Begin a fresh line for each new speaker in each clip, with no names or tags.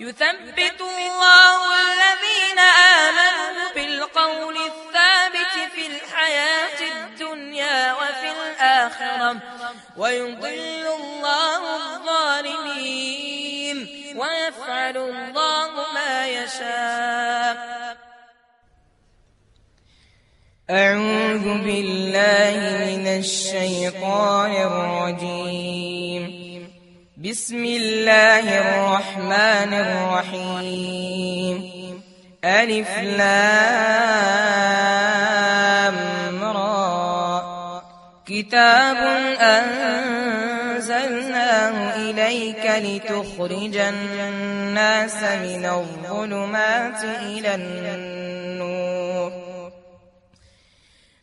يثبت الله الذين آمنوا بالقول الثابت في الحياة الدنيا وفي الآخرة ويضل الله الظالمين ويفعل الله ما يشاء.
أعوذ بالله من الشيطان الرجيم. بسم الله الرحمن الرحيم. ألف لام را. كتاب أنزلناه إليك لتخرج الناس من الظلمات إلى النور.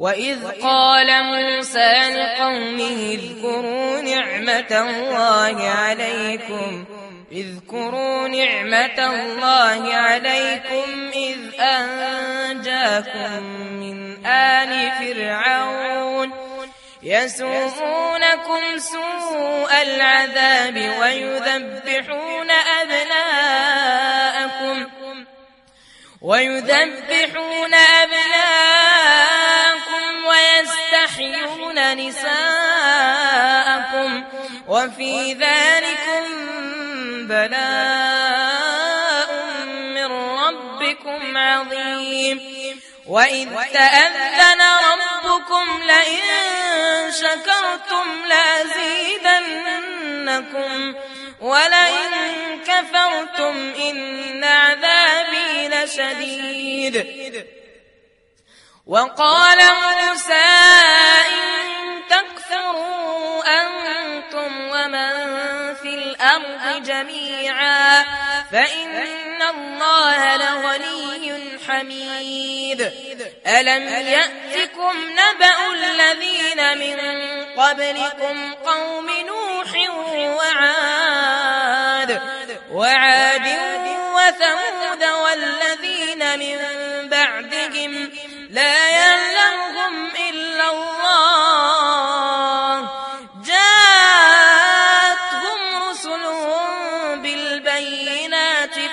وإذ قال موسى لقومه اذكروا نعمة الله عليكم اذكروا نعمة الله عليكم إذ أنجاكم من آل فرعون يسومونكم سوء العذاب ويذبحون أبناءكم ويذبحون أبناءكم ويستحيون نساءكم وفي ذلكم بلاء من ربكم عظيم. وإذ تأذن ربكم لئن شكرتم لأزيدنكم ولئن كفرتم إن عذابي لشديد. وقال موسى جميعا. فإن الله لغني حميد. ألم يأتكم نبأ الذين من قبلكم قوم نوح وعاد؟ وعاد وثمود والذين من بعدهم لا يعلمهم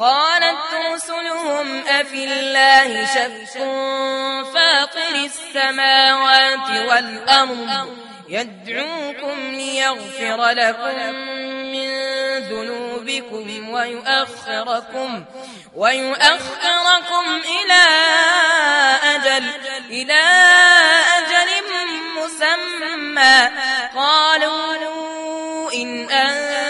قالت رسلهم أفي الله شك؟ فاطر السماوات والأرض. يدعوكم ليغفر لكم من ذنوبكم ويؤخركم ويؤخركم إلى أجل إلى أجل مسمى. قالوا
إن أنتم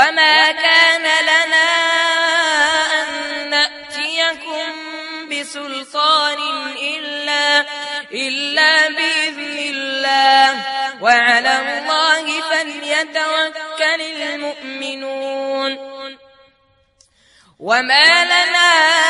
وما كان لنا أن نأتيكم بسلطان إلا, إلا بإذن الله. وعلى الله فليتوكل المؤمنون. وما لنا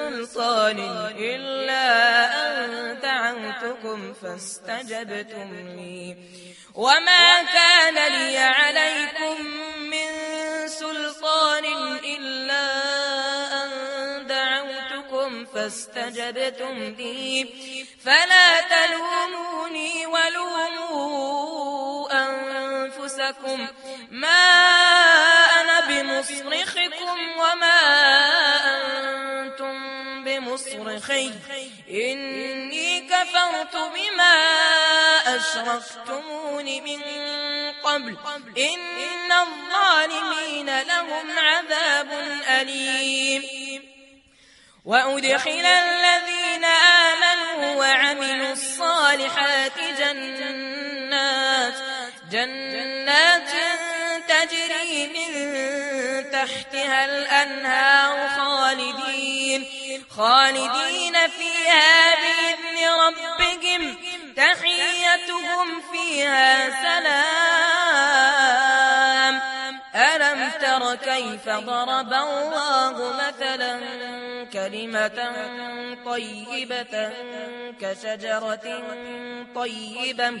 سلطان إلا أن دعوتكم فاستجبتم لي. وما كان لي عليكم من سلطان إلا أن دعوتكم فاستجبتم لي. فلا تلوموني ولوموا أنفسكم. ما أنا بمصرخكم وما بمصرخي إني كفرت بما أشرفتمون من قبل. إن
الظالمين لهم عذاب أليم. وأدخل الذين آمنوا وعملوا الصالحات جنات. جنات تجري من تحتها الأنهار خالدين خالدين فيها بإذن ربهم تحيتهم فيها سلام. ألم تر كيف ضرب الله مثلا كلمة طيبة كشجرة طيبة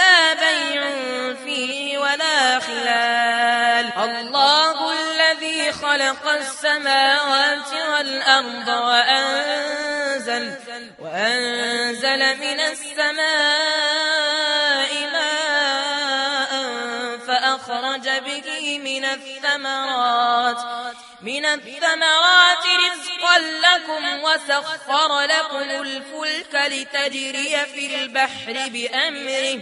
بيع فيه ولا خلال. الله الذي خلق السماوات والأرض وأنزل وأنزل من السماء ماء فأخرج به من الثمرات. من الثمرات رزقا لكم وسخر لكم الفلك لتجري في البحر بأمره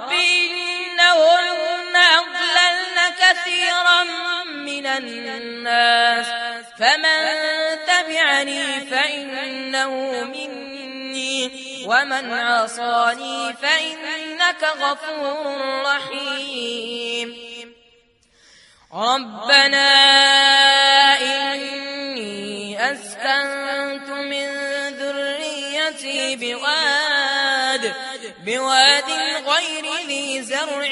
الناس فمن تبعني فإنه مني ومن عصاني فإنك غفور رحيم. ربنا إني أسكنت من ذريتي بواد بواد غير ذي زرع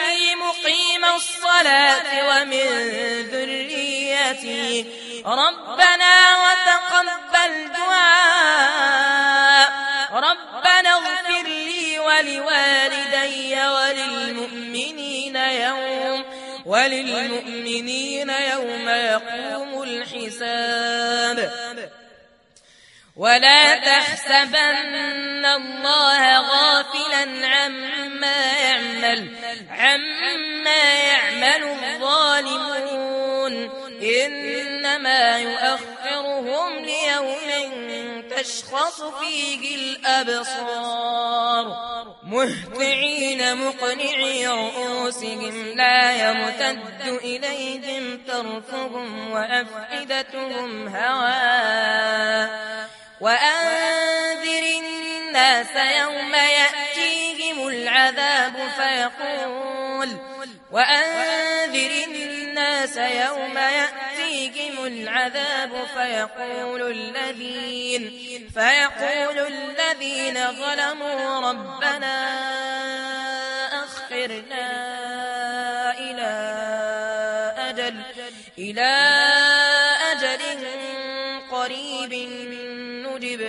الصلاة ومن ذريتي. ربنا وتقبل دعاء. ربنا اغفر لي ولوالدي وللمؤمنين يوم وللمؤمنين يوم يقوم الحساب. ولا تحسبن الله غافلا عما يعمل عما يعمل الظالمون. إنما يؤخرهم ليوم تشخص فيه الأبصار. مهطعين مقنعي رؤوسهم لا يرتد إليهم طرفهم وأفئدتهم هواء. وأنذر الناس يوم يأتيهم العذاب فيقول وأنذر الناس يوم يأتيهم العذاب فيقول الذين فيقول الذين ظلموا ربنا أخرنا إلى أجل إلى أجل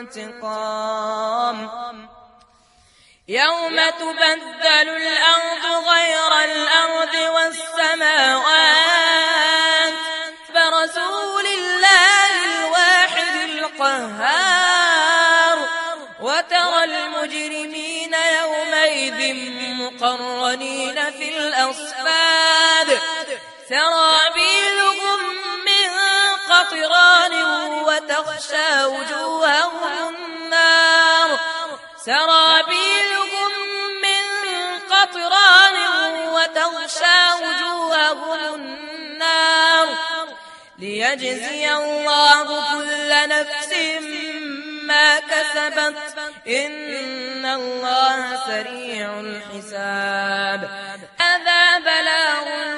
انتقام. يوم تبدل الأرض غير الأرض والسماوات برسول الله الواحد القهار. وترى المجرمين يومئذ مقرنين في الأصفاد. سرابيلهم قطران وتخشى وجوههم النار. سرابيلهم من قطران وتغشى وجوههم النار. ليجزي الله كل نفس ما كسبت. إن الله سريع الحساب. هذا بلاغ